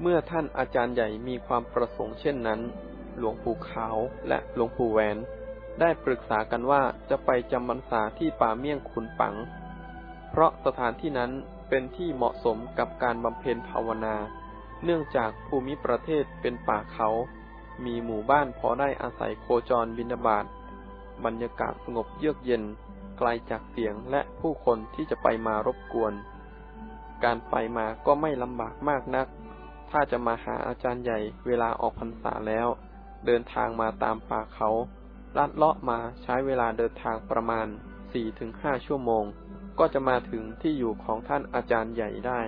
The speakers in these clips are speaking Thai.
เมื่อท่านอาจารย์ใหญ่มีความประสงค์เช่นนั้น หลวงปู่ขาวและหลวงปู่แหวน ได้ปรึกษากันว่าจะไปจำพรรษาที่ป่าเมี่ยงขุนปัง เพราะสถานที่นั้นเป็นที่เหมาะสมกับการบำเพ็ญภาวนา เนื่องจากภูมิประเทศเป็นป่าเขา มีหมู่บ้านพอได้อาศัยโคจรบินาบาตบรรยากาศสงบเยือกเย็น ไกลจากเสียงและผู้คนที่จะไปมารบกวน การไปมาก็ไม่ลำบากมากนัก ถ้าจะมาหาอาจารย์ใหญ่เวลาออกพรรษาแล้ว เดินทางมาตามป่าเขา ลัดเลาะมาใช้เวลาเดินทางประมาณ4-5ชั่วโมง ก็จะมาถึงที่อยู่ของท่านอาจารย์ใหญ่ได้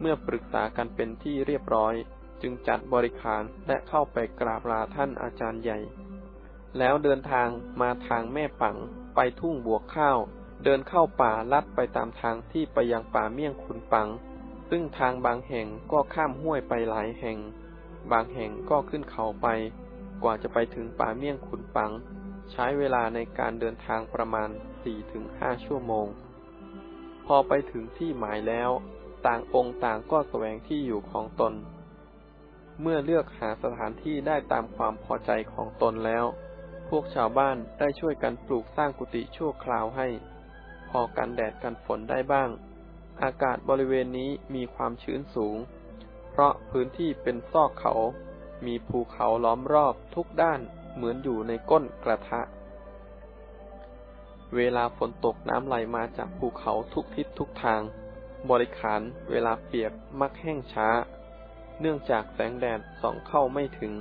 เมื่อปรึกษากันเป็นที่เรียบร้อย จึงจัดบริขารและเข้าไปกราบลาท่านอาจารย์ใหญ่ แล้วเดินทางมาทางแม่ปังไปทุ่งบวกข้าว เดินเข้าป่าลัดไปตามทางที่ไปยังป่าเมี่ยงขุนปัง ซึ่งทางบางแห่งก็ข้ามห้วยไปหลายแห่ง บางแห่งก็ขึ้นเขาไป กว่าจะไปถึงป่าเมี่ยงขุนปัง ใช้เวลาในการเดินทางประมาณ 4-5 ชั่วโมง พอไปถึงที่หมายแล้ว ต่างองค์ต่างก็แสวงที่อยู่ของตน เมื่อเลือกหาสถานที่ได้ตามความพอใจของตนแล้ว พวกชาวบ้านได้ช่วยกันปลูกสร้างกุฏิชั่วคราวให้ พอกันแดดกันฝนได้บ้าง อากาศบริเวณนี้มีความชื้นสูง เพราะพื้นที่เป็นซอกเขา มีภูเขาล้อมรอบทุกด้านเหมือนอยู่ในก้นกระทะ เวลาฝนตกน้ำไหลมาจากภูเขาทุกทิศทุกทาง บริขารเวลาเปียกมักแห้งช้า เนื่องจากแสงแดดส่องเข้าไม่ถึง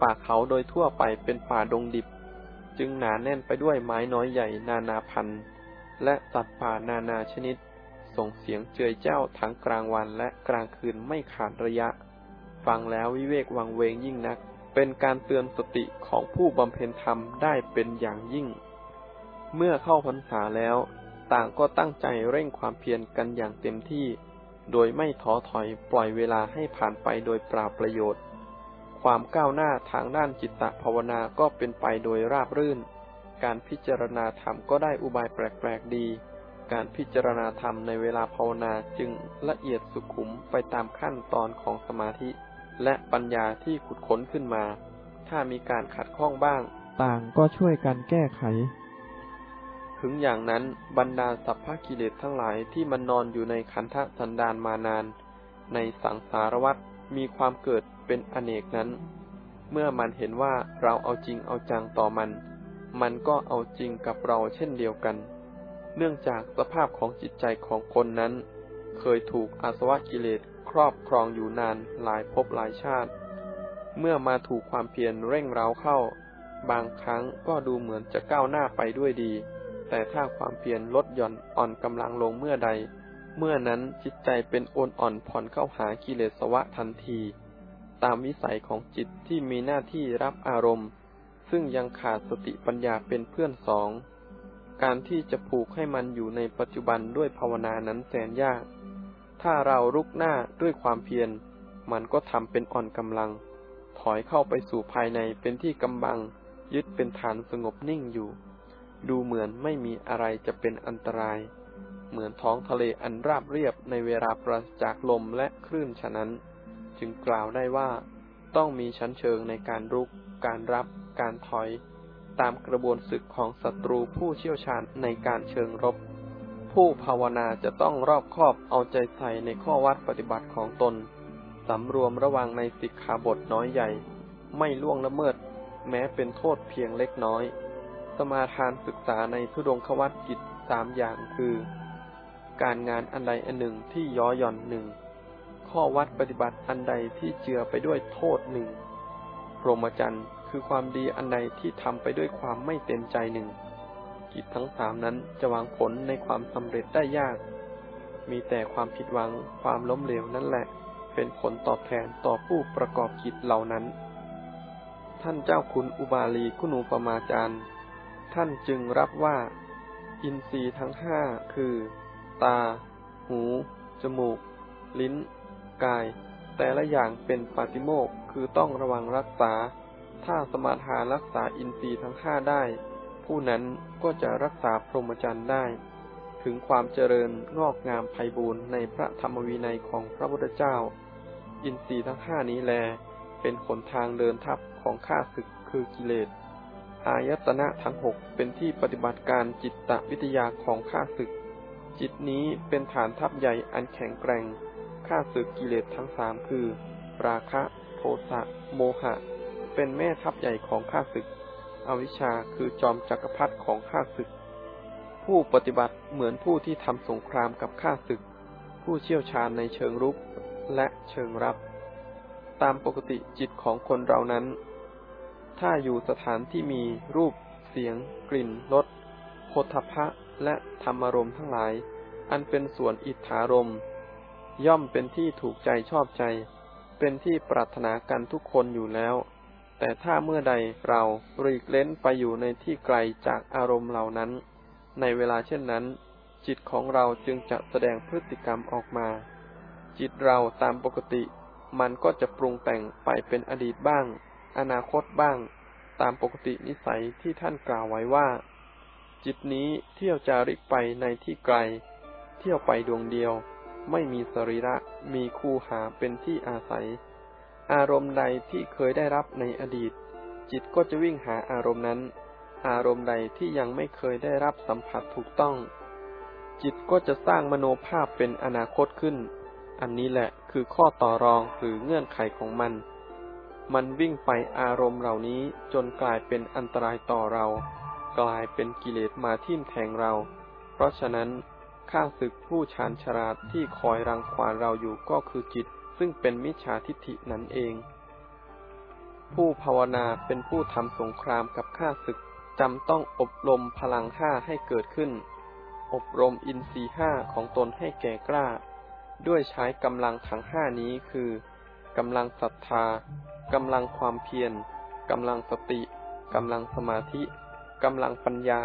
ป่าเขาโดยทั่วไปเป็นป่าดงดิบ จึงหนาแน่นไปด้วยไม้น้อยใหญ่นานาพันธุ์ และสัตว์ป่านานาชนิด ส่งเสียงเจยเจ้าทั้งกลางวันและกลางคืนไม่ขาดระยะ ฟังแล้ววิเวกวังเวงยิ่งนัก เป็นการเตือนสติของผู้บำเพ็ญธรรมได้เป็นอย่างยิ่ง เมื่อเข้าพรรษาแล้ว ต่างก็ตั้งใจเร่งความเพียรกันอย่างเต็มที่ โดยไม่ท้อถอยปล่อยเวลาให้ผ่านไปโดยปราประโยชน์ ความก้าวหน้าทางด้านจิตตภาวนาก็เป็นไปโดยราบรื่น การพิจารณาธรรมก็ได้อุบายแปลกๆดี การพิจารณาธรรมในเวลาภาวนาจึงละเอียดสุขุมไปตามขั้นตอนของสมาธิ และปัญญาที่ขุดค้นขึ้นมา ถ้ามีการขัดข้องบ้าง ต่างก็ช่วยกันแก้ไข ถึงอย่างนั้นบรรดาสัพพกิเลสทั้งหลายที่มันนอนอยู่ในขันธสันดานมานาน ในสังสารวัฏมีความเกิดเป็นอเนกนั้น เมื่อมันเห็นว่าเราเอาจริงเอาจังต่อมัน มันก็เอาจริงกับเราเช่นเดียวกัน เนื่องจากสภาพของจิตใจของคนนั้น เคยถูกอาสวะกิเลสครอบครองอยู่นานหลายภพหลายชาติ เมื่อมาถูกความเพียรเร่งเร้าเข้า บางครั้งก็ดูเหมือนจะก้าวหน้าไปด้วยดี แต่ถ้าความเพียรลดหย่อนอ่อนกำลังลงเมื่อใด เมื่อนั้นจิตใจเป็นโอนอ่อนผ่อนเข้าหากิเลสวะทันที ตามวิสัยของจิตที่มีหน้าที่รับอารมณ์ ซึ่งยังขาดสติปัญญาเป็นเพื่อนสอง การที่จะผูกให้มันอยู่ในปัจจุบันด้วยภาวนานั้นแสนยาก ถ้าเรารุกหน้าด้วยความเพียร มันก็ทำเป็นอ่อนกำลัง ถอยเข้าไปสู่ภายในเป็นที่กำบัง ยึดเป็นฐานสงบนิ่งอยู่ ดูเหมือนไม่มีอะไรจะเป็นอันตราย เหมือนท้องทะเลอันราบเรียบในเวลาปราศจากลมและคลื่นฉะนั้น จึงกล่าวได้ว่า ต้องมีชั้นเชิงในการรุก การรับ การถอย ตามกระบวนศึกของศัตรูผู้เชี่ยวชาญในการเชิงรบ ผู้ภาวนาจะต้องรอบคอบเอาใจใส่ในข้อวัดปฏิบัติของตน สำรวมระวังในสิกขาบทน้อยใหญ่ ไม่ล่วงละเมิด แม้เป็นโทษเพียงเล็กน้อย สมาทานศึกษาในทุดงควัตกิจสามอย่างคือ การงานอันใดอันหนึ่งที่ย้อหย่อนหนึ่งข้อวัดปฏิบัติอันใดที่เจือไปด้วยโทษหนึ่งพรหมจรรย์ คือความดีอันใดที่ทำไปด้วยความไม่เต็มใจหนึ่ง กิจทั้งสามนั้นจะวางผลในความสำเร็จได้ยาก มีแต่ความผิดหวังความล้มเหลวนั่นแหละ เป็นผลตอบแทนต่อผู้ประกอบกิจเหล่านั้น ท่านเจ้าคุณอุบาลีกุณูปมาจารย์ ท่านจึงรับว่า อินทรีย์ทั้งห้าคือ ตา หู จมูก ลิ้น กาย แต่ละอย่างเป็นปาติโมกคือต้องระวังรักษา ถ้าสมาทานรักษาอินทรีย์ทั้งห้าได้ ผู้นั้นก็จะรักษาพรหมจรรย์ได้ ถึงความเจริญงอกงามไพบูรณ์ในพระธรรมวินัยของพระพุทธเจ้า อินทรีย์ทั้งห้านี้แล เป็นขนทางเดินทัพของข้าศึกคือกิเลส อายตนะทั้งหกเป็นที่ปฏิบัติการจิตตวิทยาของข้าศึก จิตนี้เป็นฐานทัพใหญ่อันแข็งแกร่งข้าศึกกิเลสทั้งสามคือ ราคะ โทสะ โมหะ เป็นแม่ทัพใหญ่ของข้าศึก อวิชชาคือจอมจักรพรรดิของข้าศึก ผู้ปฏิบัติเหมือนผู้ที่ทำสงครามกับข้าศึก ผู้เชี่ยวชาญในเชิงรุกและเชิงรับ ตามปกติจิตของคนเรานั้น ถ้าอยู่สถานที่มีรูป เสียง กลิ่นรสโคทพะและธรรมารมทั้งหลาย อันเป็นส่วนอิทธารม ย่อมเป็นที่ถูกใจชอบใจ เป็นที่ปรารถนากันทุกคนอยู่แล้ว แต่ถ้าเมื่อใดเราหลีกเล้นไปอยู่ในที่ไกลจากอารมณ์เหล่านั้น ในเวลาเช่นนั้น จิตของเราจึงจะแสดงพฤติกรรมออกมา จิตเราตามปกติ มันก็จะปรุงแต่งไปเป็นอดีตบ้าง อนาคตบ้าง ตามปกตินิสัยที่ท่านกล่าวไว้ว่า จิตนี้เที่ยวจาริกไปในที่ไกล เที่ยวไปดวงเดียว ไม่มีสรีระ มีคู่หาเป็นที่อาศัย อารมณ์ใดที่เคยได้รับในอดีต จิตก็จะวิ่งหาอารมณ์นั้น อารมณ์ใดที่ยังไม่เคยได้รับสัมผัสถูกต้อง จิตก็จะสร้างมโนภาพเป็นอนาคตขึ้น อันนี้แหละคือข้อต่อรองหรือเงื่อนไขของมัน มันวิ่งไปอารมณ์เหล่านี้จนกลายเป็นอันตรายต่อเรา กลายเป็นกิเลสมาทิ่มแทงเรา เพราะฉะนั้นข้าศึกผู้ชาญฉลาดที่คอยรังควานเราอยู่ก็คือจิต ซึ่งเป็นมิจฉาทิฏฐินั่นเอง ผู้ภาวนาเป็นผู้ทำสงครามกับข้าศึกจำต้องอบรมพลังห้าให้เกิดขึ้น อบรมอินทรีห้าของตนให้แก่กล้า ด้วยใช้กำลังทั้งห้านี้คือกำลังศรัทธากำลังความเพียรกำลังสติกำลังสมาธิกำลังปัญญา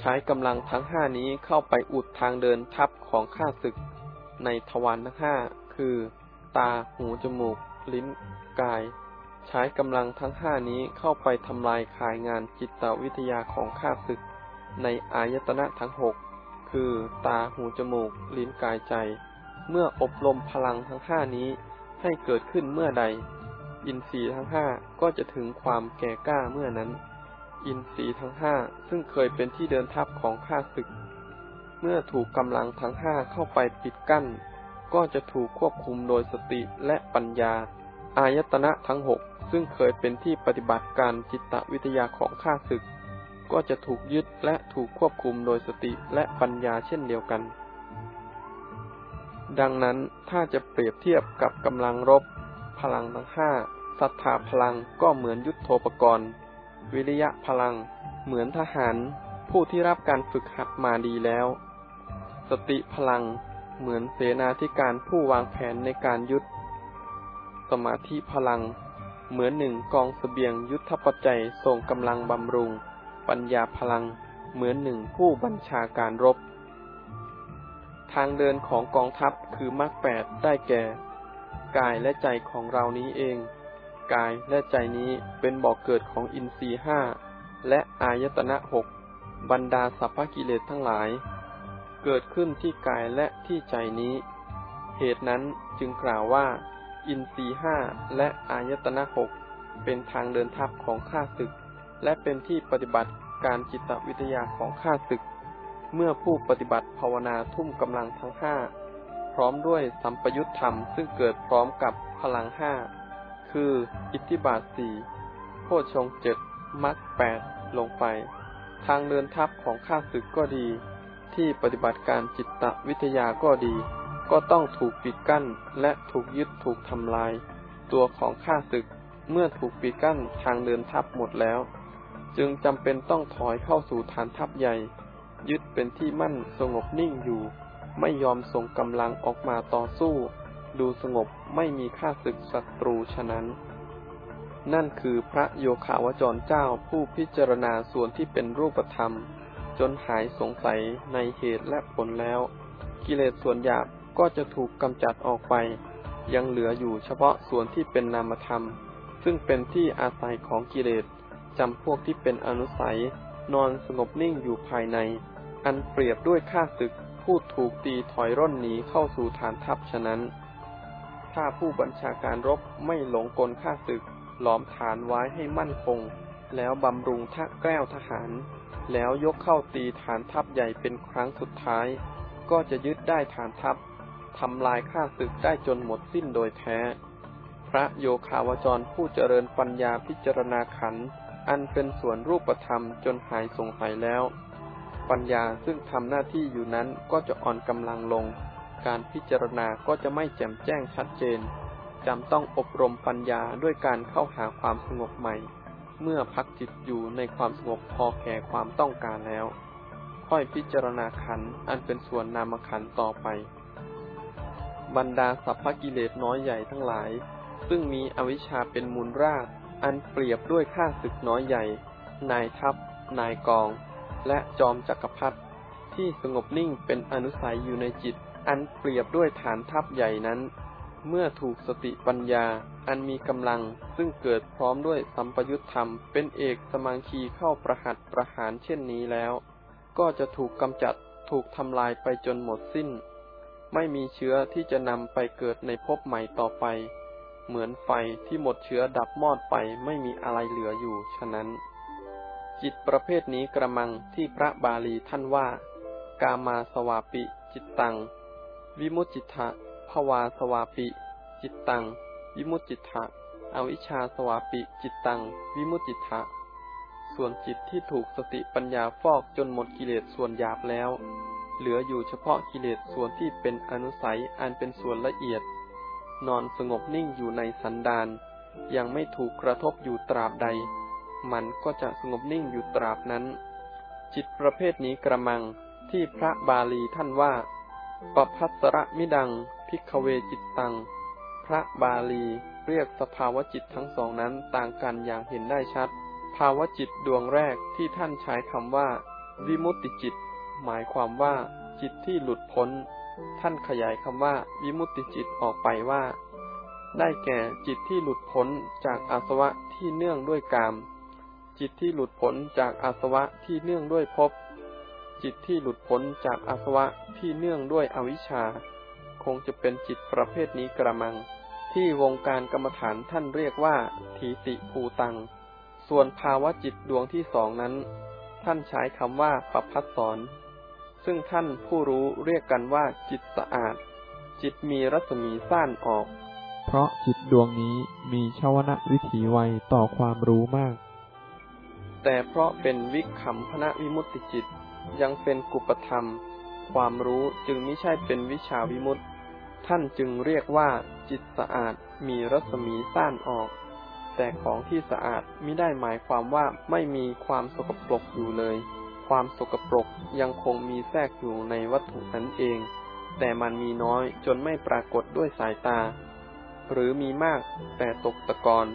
ใช้กำลังทั้งห้านี้เข้าไปอุดทางเดินทัพของข้าศึก ในทวารทั้งห้าคือ ตา หู จมูก ลิ้น กาย ใช้กำลังทั้งห้านี้เข้าไปทำลายขายงานจิตวิทยาของข้าศึก ในอายตนะทั้งหก คือตา หู จมูก ลิ้น กาย ใจ เมื่ออบรมพลังทั้งห้านี้ให้เกิดขึ้นเมื่อใด อินทรีย์ทั้งห้าก็จะถึงความแก่กล้าเมื่อนั้น อินทรีย์ทั้งห้าซึ่งเคยเป็นที่เดินทัพของข้าศึก เมื่อถูกกำลังทั้งห้าเข้าไปปิดกั้น ก็จะถูกควบคุมโดยสติและปัญญา อายตนะทั้งหกซึ่งเคยเป็นที่ปฏิบัติการจิตวิทยาของข้าศึก ก็จะถูกยึดและถูกควบคุมโดยสติและปัญญาเช่นเดียวกัน ดังนั้นถ้าจะเปรียบเทียบกับกำลังรบ พลังทั้งห้าศรัทธาพลังก็เหมือนยุทธโธปกรณ์ วิริยะพลัง เหมือนทหาร ผู้ที่รับการฝึกหัดมาดีแล้ว สติพลัง เหมือนเสนาธิการผู้วางแผนในการยุทธ สมาธิพลัง เหมือนหนึ่งกองสเสบียงยุทธปัจจัยส่งกำลังบำรุง ปัญญาพลัง เหมือนหนึ่งผู้บัญชาการรบ ทางเดินของกองทัพคือมรรคแปดได้แก่ กายและใจของเรานี้เอง กายและใจนี้เป็นบ่อกเกิดของอินทรีห้าและอายตนะหกบรรดาสัพพกิเลสทั้งหลาย เกิดขึ้นที่กายและที่ใจนี้ เหตุนั้นจึงกล่าวว่า อินทรีห้าและอายตนะหกเป็นทางเดินทัพของข้าศึก และเป็นที่ปฏิบัติการจิตวิทยาของข้าศึก เมื่อผู้ปฏิบัติภาวนาทุ่มกำลังทั้งห้าพร้อมด้วยสัมปยุตธรรมซึ่งเกิดพร้อมกับพลังห้าคือ อิทธิบาทสี่โพชงเจ็ดมัดแปดลงไป ทางเดินทัพของข้าศึกก็ดี ที่ปฏิบัติการจิตตวิทยาก็ดี ก็ต้องถูกปิดกั้นและถูกยึดถูกทำลาย ตัวของข้าศึกเมื่อถูกปิดกั้นทางเดินทัพหมดแล้ว จึงจำเป็นต้องถอยเข้าสู่ฐานทัพใหญ่ ยึดเป็นที่มั่นสงบนิ่งอยู่ ไม่ยอมส่งกำลังออกมาต่อสู้ ดูสงบไม่มีค่าศึกศัตรูฉะนั้น นั่นคือพระโยคาวจรเจ้าผู้พิจารณาส่วนที่เป็นรูปธรรม จนหายสงสัยในเหตุและผลแล้ว กิเลสส่วนหยาบก็จะถูกกำจัดออกไป ยังเหลืออยู่เฉพาะส่วนที่เป็นนามธรรม ซึ่งเป็นที่อาศัยของกิเลสจำพวกที่เป็นอนุสัย นอนสงบนิ่งอยู่ภายใน อันเปรียบด้วยข้าศึกผู้ถูกตีถอยร่นหนีเข้าสู่ฐานทัพฉะนั้น ถ้าผู้บัญชาการรบไม่หลงกลข้าศึก หลอมฐานไว้ให้มั่นคง แล้วบำรุงทักแก้วทหาร แล้วยกเข้าตีฐานทัพใหญ่เป็นครั้งสุดท้าย ก็จะยึดได้ฐานทัพทำลายข้าศึกได้จนหมดสิ้นโดยแท้ พระโยคาวจรผู้เจริญปัญญาพิจารณาขัน อันเป็นส่วนรูปธรรมจนหายสงสัยแล้ว ปัญญาซึ่งทำหน้าที่อยู่นั้นก็จะอ่อนกำลังลง การพิจารณาก็จะไม่แจ่มแจ้งชัดเจนจำต้องอบรมปัญญาด้วยการเข้าหาความสงบใหม่ เมื่อพักจิตอยู่ในความสงบพอแก่ความต้องการแล้ว ค่อยพิจารณาขันอันเป็นส่วนนามขันต่อไป บรรดาสัพพกิเลสน้อยใหญ่ทั้งหลาย ซึ่งมีอวิชชาเป็นมูลรากอันเปรียบด้วยข้าศึกน้อยใหญ่ นายทัพ นายกอง และจอมจักรพรรดิที่สงบนิ่งเป็นอนุสัยอยู่ในจิต อันเปรียบด้วยฐานทัพใหญ่นั้น เมื่อถูกสติปัญญา อันมีกำลังซึ่งเกิดพร้อมด้วยสัมปยุตธรรม เป็นเอกสมังคีเข้าประหัตประหารเช่นนี้แล้ว ก็จะถูกกำจัดถูกทำลายไปจนหมดสิ้น ไม่มีเชื้อที่จะนำไปเกิดในภพใหม่ต่อไป เหมือนไฟที่หมดเชื้อดับมอดไปไม่มีอะไรเหลืออยู่ฉะนั้น จิตประเภทนี้กระมังที่พระบาลีท่านว่า กามาสวาปิ จิตตัง วิมุตจิตะ ภวาสวาปิ จิตตัง วิมุตจิตะอวิชชาสวาปิจิตตัง วิมุตจิตะส่วนจิตที่ถูกสติปัญญาฟอกจนหมดกิเลสส่วนหยาบแล้ว เหลืออยู่เฉพาะกิเลสส่วนที่เป็นอนุสัยอันเป็นส่วนละเอียด นอนสงบนิ่งอยู่ในสันดานยังไม่ถูกกระทบอยู่ตราบใด มันก็จะสงบนิ่งอยู่ตราบนั้น จิตประเภทนี้กระมังที่พระบาลีท่านว่าปพัสระมิดัง พิกเวจิตตัง พระบาลีเรียกสภาวะจิตทั้งสองนั้นต่างกันอย่างเห็นได้ชัด ภาวะจิตดวงแรกที่ท่านใช้คำว่า วิมุตติจิต หมายความว่าจิตที่หลุดพ้น ท่านขยายคำว่า วิมุตติจิตออกไปว่า ได้แก่จิตที่หลุดพ้นจากอาสวะที่เนื่องด้วยกาม จิตที่หลุดพ้นจากอาสวะที่เนื่องด้วยภพจิตที่หลุดพ้นจากอาสวะที่เนื่องด้วยอวิชชา คงจะเป็นจิตประเภทนี้กระมัง ที่วงการกรรมฐานท่านเรียกว่าทีติภูตัง ส่วนภาวะจิตดวงที่สองนั้น ท่านใช้คำว่าปพัสสอนซึ่งท่านผู้รู้เรียกกันว่าจิตสะอาด จิตมีรัศมีสั้นออก เพราะจิตดวงนี้มีชาวนะวิถีไวต่อความรู้มาก แต่เพราะเป็นวิคัมพนะวิมุตติจิตยังเป็นกุปธรรม ความรู้จึงไม่ใช่เป็นวิชาวิมุตติ ท่านจึงเรียกว่าจิตสะอาดมีรัศมีสั้นออก แต่ของที่สะอาดไม่ได้หมายความว่าไม่มีความสกปรกอยู่เลย ความสกปรกยังคงมีแทรกอยู่ในวัตถุนั้นเอง แต่มันมีน้อยจนไม่ปรากฏด้วยสายตา หรือมีมากแต่ตกตะกอน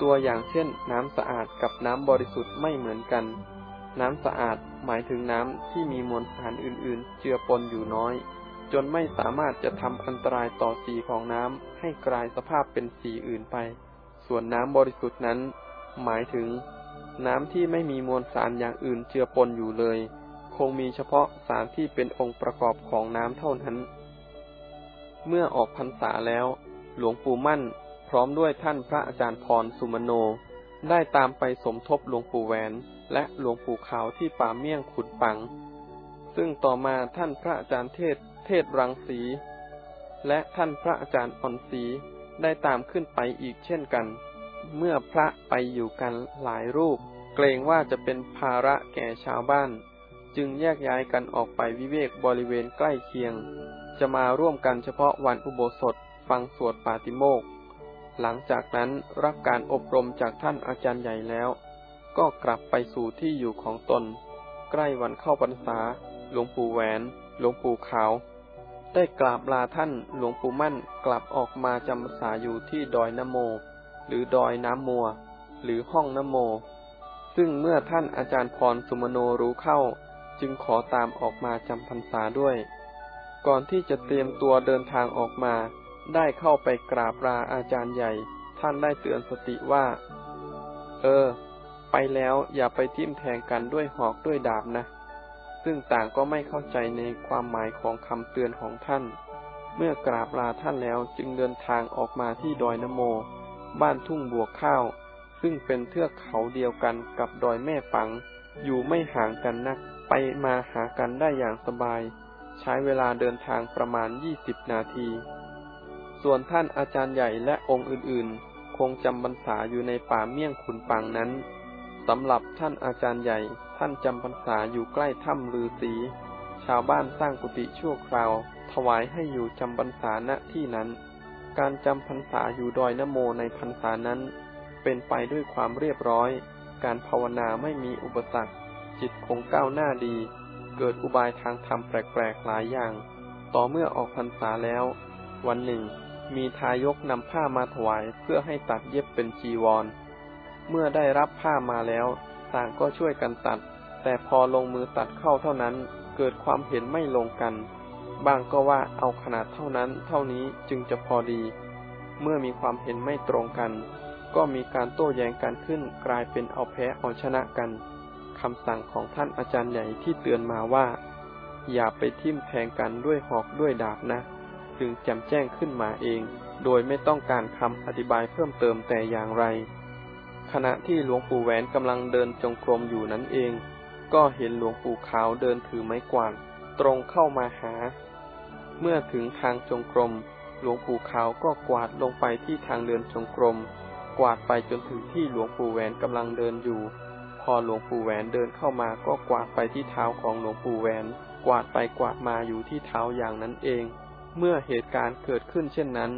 ตัวอย่างเช่น น้ำสะอาดกับน้ำบริสุทธิ์ไม่เหมือนกัน น้ำสะอาดหมายถึงน้ำที่มีมวลสารอื่นๆ เจือปนอยู่น้อย จนไม่สามารถจะทำอันตรายต่อสีของน้ำให้กลายสภาพเป็นสีอื่นไป ส่วนน้ำบริสุทธิ์นั้น หมายถึง น้ำที่ไม่มีมวลสารอย่างอื่นเจือปนอยู่เลย คงมีเฉพาะสารที่เป็นองค์ประกอบของน้ำเท่านั้น เมื่อออกพรรษาแล้ว หลวงปู่มั่น พร้อมด้วยท่านพระอาจารย์พรสุมโน ได้ตามไปสมทบหลวงปู่แหวน และหลวงปู่ขาวที่ป่าเมี่ยงขุนปัง ซึ่งต่อมาท่านพระอาจารย์เทศ เทศรังสี และท่านพระอาจารย์อ่อนศรีได้ตามขึ้นไปอีกเช่นกัน เมื่อพระไปอยู่กันหลายรูป เกรงว่าจะเป็นภาระแก่ชาวบ้าน จึงแยกย้ายกันออกไปวิเวกบริเวณใกล้เคียง จะมาร่วมกันเฉพาะวันอุโบสถฟังสวดปาติโมกข์หลังจากนั้นรับการอบรมจากท่านอาจารย์ใหญ่แล้ว ก็กลับไปสู่ที่อยู่ของตน ใกล้วันเข้าพรรษา หลวงปู่แหวน หลวงปู่ขาว ได้กราบลาท่านหลวงปู่มั่นกลับออกมาจำพรรษาอยู่ที่ดอยนโม หรือดอยน้ำมัว หรือห้องนโม ซึ่งเมื่อท่านอาจารย์พรสุมโนรู้เข้า จึงขอตามออกมาจำพรรษาด้วย ก่อนที่จะเตรียมตัวเดินทางออกมา ได้เข้าไปกราบลาอาจารย์ใหญ่ ท่านได้เตือนสติว่า เออ ไปแล้วอย่าไปทิ่มแทงกันด้วยหอกด้วยดาบนะ ซึ่งต่างก็ไม่เข้าใจในความหมายของคำเตือนของท่าน เมื่อกราบลาท่านแล้วจึงเดินทางออกมาที่ดอยนโม บ้านทุ่งบัวข้าว ซึ่งเป็นเทือกเขาเดียวกันกับดอยแม่ปัง อยู่ไม่ห่างกันนัก ไปมาหากันได้อย่างสบาย ใช้เวลาเดินทางประมาณ 20 นาที ส่วนท่านอาจารย์ใหญ่และองค์อื่นๆ คงจำพรรษาอยู่ในป่าเมี่ยงขุนปังนั้น สำหรับท่านอาจารย์ใหญ่ ท่านจำพรรษาอยู่ใกล้ถ้ำลือสี ชาวบ้านสร้างกุฏิชั่วคราว ถวายให้อยู่จำพรรษาณที่นั้น การจำพรรษาอยู่ดอยนโมในพรรษานั้น เป็นไปด้วยความเรียบร้อย การภาวนาไม่มีอุปสรรค จิตคงก้าวหน้าดี เกิดอุบายทางธรรมแปลกๆหลายอย่าง ต่อเมื่อออกพรรษาแล้ว วันหนึ่ง มีทายกนำผ้ามาถวายเพื่อให้ตัดเย็บเป็นจีวร เมื่อได้รับผ้ามาแล้ว ต่างก็ช่วยกันตัด แต่พอลงมือตัดเข้าเท่านั้น เกิดความเห็นไม่ลงกัน บางก็ว่าเอาขนาดเท่านั้นเท่านี้จึงจะพอดี เมื่อมีความเห็นไม่ตรงกัน ก็มีการโต้แย้งกันขึ้นกลายเป็นเอาแพ้เอาชนะกันคำสั่งของท่านอาจารย์ใหญ่ที่เตือนมาว่า อย่าไปทิ่มแทงกันด้วยหอกด้วยดาบนะ จึงแจมแจ้งขึ้นมาเอง โดยไม่ต้องการคำอธิบายเพิ่มเติมแต่อย่างไร ขณะที่หลวงปู่แหวนกำลังเดินจงกรมอยู่นั้นเอง ก็เห็นหลวงปู่ขาวเดินถือไม้กวาดตรงเข้ามาหา เมื่อถึงทางจงกรม หลวงปู่ขาวก็กวาดลงไปที่ทางเดินจงกรม กวาดไปจนถึงที่หลวงปู่แหวนกำลังเดินอยู่ พอหลวงปู่แหวนเดินเข้ามาก็กวาดไปที่เท้าของหลวงปู่แหวน กวาดไปกวาดมาอยู่ที่เท้าอย่างนั้นเอง เมื่อเหตุการณ์เกิดขึ้นเช่นนั้น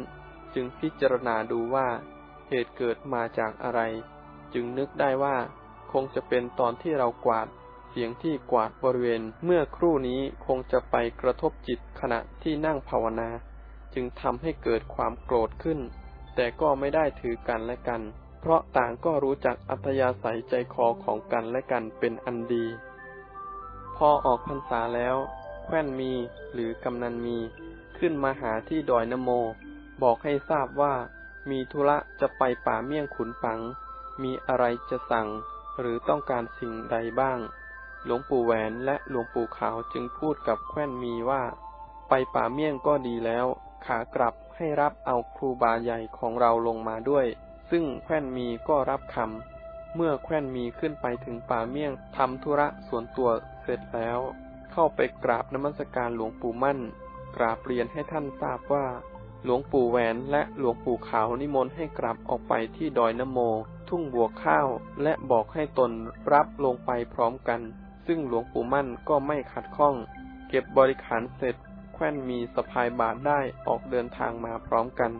จึงพิจารณาดูว่า เหตุเกิดมาจากอะไร จึงนึกได้ว่า คงจะเป็นตอนที่เรากวาด เสียงที่กวาดบริเวณ เมื่อครู่นี้คงจะไปกระทบจิตขณะที่นั่งภาวนา จึงทำให้เกิดความโกรธขึ้น แต่ก็ไม่ได้ถือกันและกัน เพราะต่างก็รู้จักอัธยาศัยใจคอของกันและกันเป็นอันดี พอออกพรรษาแล้ว แคว้นมีหรือกำนันมี ขึ้นมาหาที่ดอยนโม บอกให้ทราบว่ามีธุระจะไปป่าเมี่ยงขุนปัง มีอะไรจะสั่งหรือต้องการสิ่งใดบ้าง หลวงปู่แหวนและหลวงปู่ขาวจึงพูดกับแคว้นมีว่า ไปป่าเมี่ยงก็ดีแล้ว ขากลับให้รับเอาครูบาใหญ่ของเราลงมาด้วย ซึ่งแคว้นมีก็รับคำ เมื่อแคว้นมีขึ้นไปถึงป่าเมี่ยงทำธุระส่วนตัวเสร็จแล้ว เข้าไปกราบนมัสการหลวงปู่มั่น กราบเรียนให้ท่านทราบว่า หลวงปู่แหวนและหลวงปู่ขาวนิมนต์ให้กลับออกไปที่ดอยนโม ทุ่งบัวข้าว และบอกให้ตนรับลงไปพร้อมกัน ซึ่งหลวงปู่มั่นก็ไม่ขัดข้อง เก็บบริขารเสร็จ แคว้นมีสะพายบาทได้ออกเดินทางมาพร้อมกัน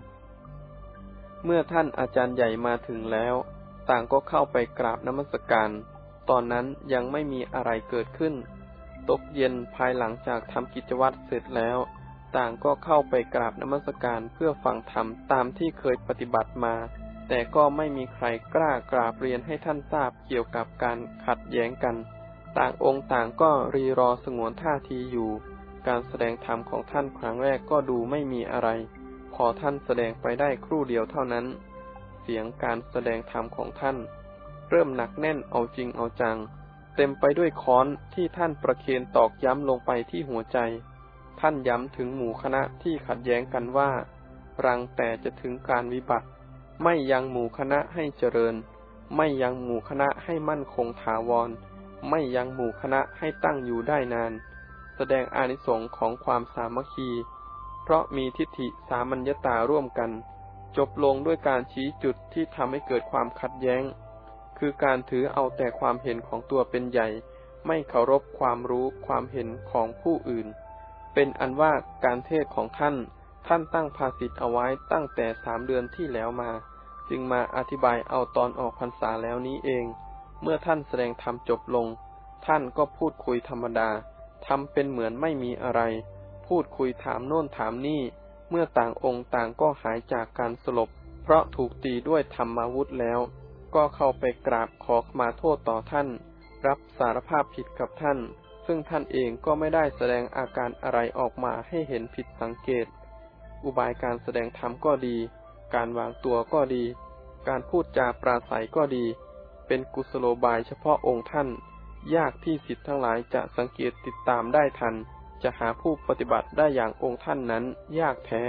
เมื่อท่านอาจารย์ใหญ่มาถึงแล้ว ต่างก็เข้าไปกราบนมัสการ ตอนนั้นยังไม่มีอะไรเกิดขึ้น ตกเย็นภายหลังจากทำกิจวัตรเสร็จแล้วต่างก็เข้าไปกราบนมัสการเพื่อฟังธรรมตามที่เคยปฏิบัติมา แต่ก็ไม่มีใครกล้ากราบเรียนให้ท่านทราบเกี่ยวกับการขัดแย้งกัน ต่างองค์ต่างก็รีรอสงวนท่าทีอยู่ การแสดงธรรมของท่านครั้งแรกก็ดูไม่มีอะไร พอท่านแสดงไปได้ครู่เดียวเท่านั้น เสียงการแสดงธรรมของท่าน เริ่มหนักแน่นเอาจริงเอาจัง เต็มไปด้วยค้อนที่ท่านประเคนตอกย้ำลงไปที่หัวใจ ท่านย้ำถึงหมู่คณะที่ขัดแย้งกันว่า รังแต่จะถึงการวิบัติ ไม่ยังหมู่คณะให้เจริญ ไม่ยังหมู่คณะให้มั่นคงถาวร ไม่ยังหมู่คณะให้ตั้งอยู่ได้นาน แสดงอานิสงส์ของความสามัคคี เพราะมีทิฏฐิสามัญญาตาร่วมกัน จบลงด้วยการชี้จุดที่ทำให้เกิดความขัดแย้ง คือการถือเอาแต่ความเห็นของตัวเป็นใหญ่ ไม่เคารพความรู้ความเห็นของผู้อื่น เป็นอันว่าการเทศของท่าน ท่านตั้งภาสิทธ์เอาไว้ตั้งแต่สามเดือนที่แล้วมา จึงมาอธิบายเอาตอนออกพรรษาแล้วนี้เอง เมื่อท่านแสดงธรรมจบลง ท่านก็พูดคุยธรรมดาทำเป็นเหมือนไม่มีอะไร พูดคุยถามโน่นถามนี่ เมื่อต่างองค์ต่างก็หายจากการสลบ เพราะถูกตีด้วยธรรมาวุธแล้ว ก็เข้าไปกราบขอมาโทษต่อท่าน รับสารภาพผิดกับท่าน ซึ่งท่านเองก็ไม่ได้แสดงอาการอะไรออกมาให้เห็นผิดสังเกต อุบายการแสดงธรรมก็ดี การวางตัวก็ดี การพูดจาปราศัยก็ดี เป็นกุศโลบายเฉพาะองค์ท่าน ยากที่สิทธิ์ทั้งหลายจะสังเกตติดตามได้ทัน จะหาผู้ปฏิบัติได้อย่างองค์ท่านนั้นยากแท้